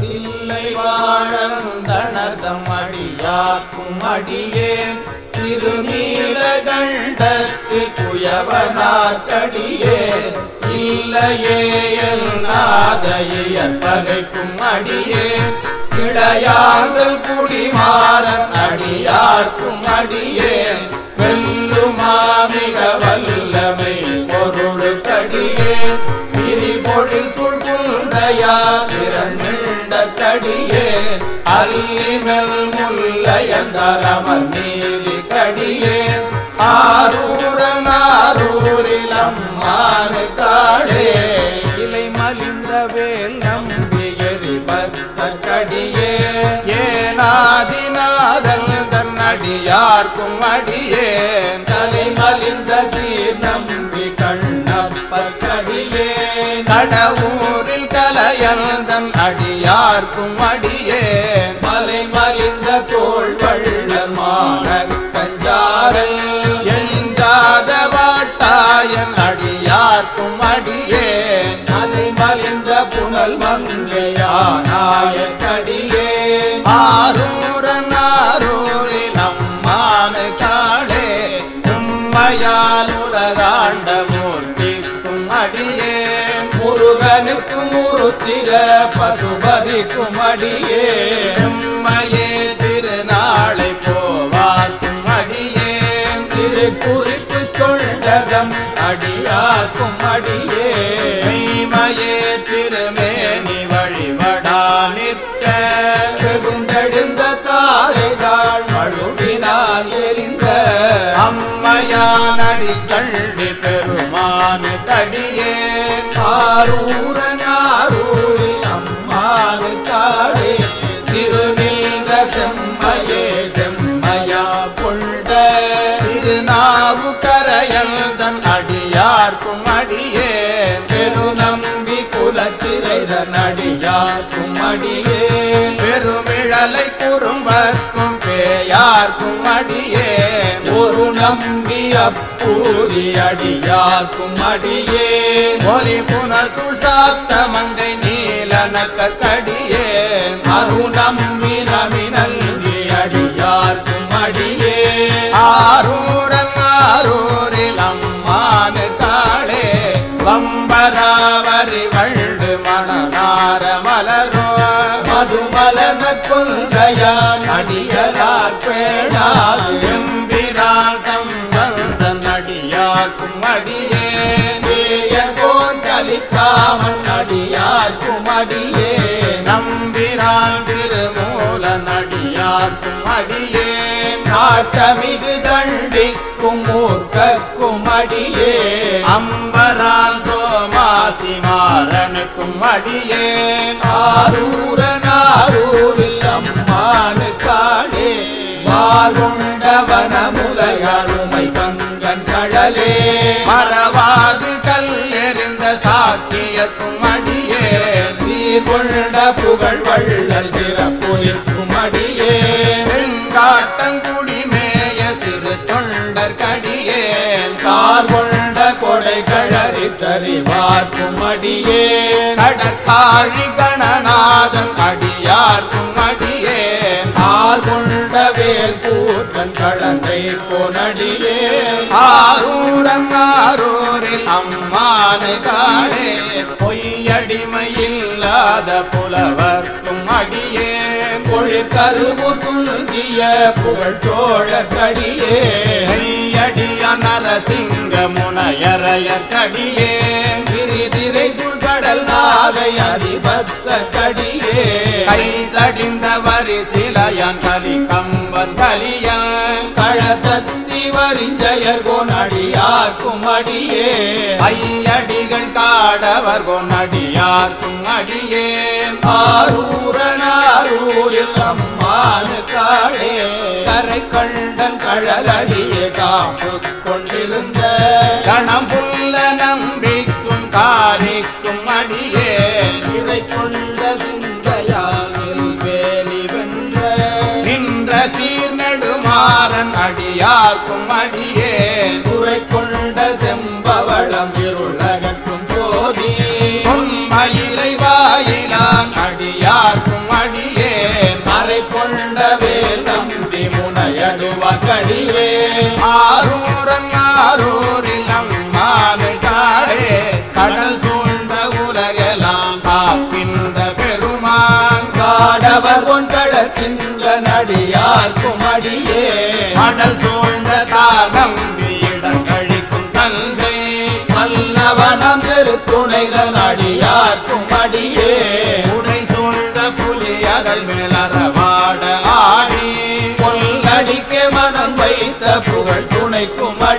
தில்லை வாழந்தனதம் அடியாக்கும் அடியேன் திருநீலகண்டத்து குயவனார்க்கடியே. இல்லையே நாதைய பகைக்கும் அடியே. இடையாங்கள் குடிமாறன் அடியார்க்கும் அடியேன் வெல்லுமா மிக வல்லமை பொருளுக்கடியே. அல்லிமெல் முல்லையந்தரமர் நீலி கடியே ஆரூரன் ஆரூரில் அம்மானு காடே இலை மலிந்த வேல் நம்பி எரிபத்த கடியே ஏனாதிநாதல் தன் அடியார்க்கும் அடியேன் தலை மலிந்த சீர் நம்பி கண்ணப்பற்கடியே கடவுரில் கலையல்தன் அடியார்க்கும் அடியேன் முருகனுக்கும் முருத்திர பசுபதிக்கும் அடியே. செம்மையே திருநாளை போவார்க்கும் அடியே. திருக்குறிப்பு தொண்டகம் அடியார்க்கும் அடியே. மெய்மையே திருமேனி வழிபடா நிற்க. வெகுண்டெழுந்த காரைதாள் மழுவினால் எரிந்த. அம்மையானடி கண்டி பெருமானு கடியே ஆரூரனாரூரில் குலச்சிறைதன் அடியார்க்கும் அடியே? பெருமிழலை குறும்பர்க்கும் பேயார்க்கும் அடியே? ஒரு நம்பி அப்பூரி அடியார்க்கும் அடியே? ஒலி புனல் சுசாத்த மங்கை நீலன நீலனக்கடியே அரு நம்பி நமி நல்கி அடியார்க்கும் அடியே? ஆரூரன் ஆரூரில் அம்மானு காளே. வம்பராவரி வண்டு மணநார மலரோ. மதுமலன கொள்கையான் அடியலார் பேணாது எம்பிரான் சம்பந்தன் அடியார்க்கும் அடியே வேயகோன் கலிக்காமன் அடியார்க்கும் அடியே நம்பிரான் திருமூல நடியார்க்கும் அடியே நாட்டமிகு தண்டிக்கும் மூர்க்கும் அடியே சோமாசி மாறனுக்கும் அடியே ஆரூரனாரூரில் அம்மானு காளே வாருண்டவனமுலையாளுமை பங்கன் கடலே மறவாது கல்லெறிந்த சாக்கியக்கும் அடியே. சீர்கொண்ட புகழ் வள்ளல் சிறப்புலிக்கும் அடியே. செங்காட்டங்குடிமேய சிறு தொண்டர் கடியே கழறி அடியே. கடற்காழி கணநாதன் அடியார்க்கும் அடியே. கார் கொண்ட வேல் கூற்றன் கடந்தை போனடியே. ஆரூரன் ஆரூரில் அம்மானு காளே பொய்யடிமையில்லாத புலவர்க்கும் அடியே. பொழிற்கருவூர் துஞ்சிய புகழ் சோழர் கடியே கையடிய நரசிங்க முனையரையர் கடியே. திரிதிரை சுழ்கடல் நாகை அதிபத்த கடியே கைதடிந்த வரிசிலையன் கலி கம்பன் கலியன் கழச்சத்தி வரிஞ்சயர் கொனடியார்க்கும் அடியே. ஐயடிகள் காடவர் கொனடியார்க்கும் அடியே. ஆரூரனாரூரில் கொண்டிருந்த கணம்புள்ள நம்பிக்கும் காரிக்கும் அடியே. இறை கொண்ட சிந்தையால் வேலி வென்ற நின்ற சீர் சீர்நெடுமாறன் அடியார்க்கும் அடியே.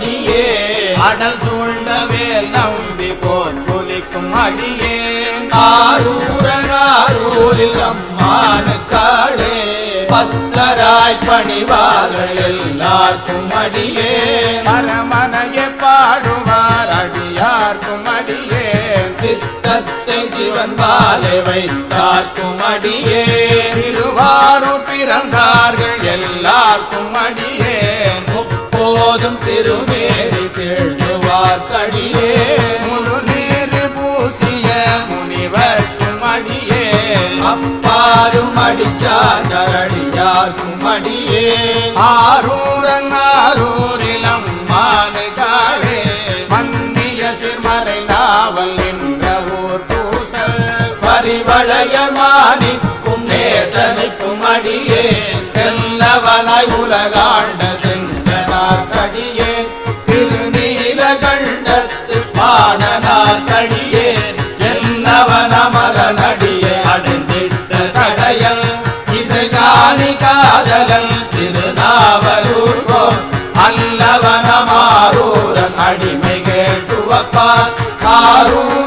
அடியே. அடல் சூழ்ந்த வேல் நம்பி கோல் புலிக்கும் அடியே. ஆரூரனாரூரில் அம்மானு காளே. பத்தராய் பணிவார்கள் எல்லாருக்கும் அடியே. மரமனையே பாடுவார் அடியார்க்கும் அடியே. சித்தத்தை சிவன் பாலை வைத்தார்க்கும் அடியே. திருவாரூர் பிறந்தார்கள் எல்லாருக்கும் அடியே. முப்போதும் திருமேறி தேழுவார் கடியே. முழு நீர் பூசிய முனிவர்க்கும் அடியே. அப்பாலும் அடிச்சார்கடியார்க்கும் அடியே. ஆரூரன் ஆரூரிலம் மானுகாவே மன்னிய சிறுமறை நாவல் நின்ற ஊர் பூசல். பரிவளைய மாணிக்கும் நேசனுக்கும் அடியே. தெல்லவனாய் உலகாண்ட காதலன் திருநாவலூர்கோ அல்லவனமாரூரன் அடிமை கேட்டுவப்பார் காரூர்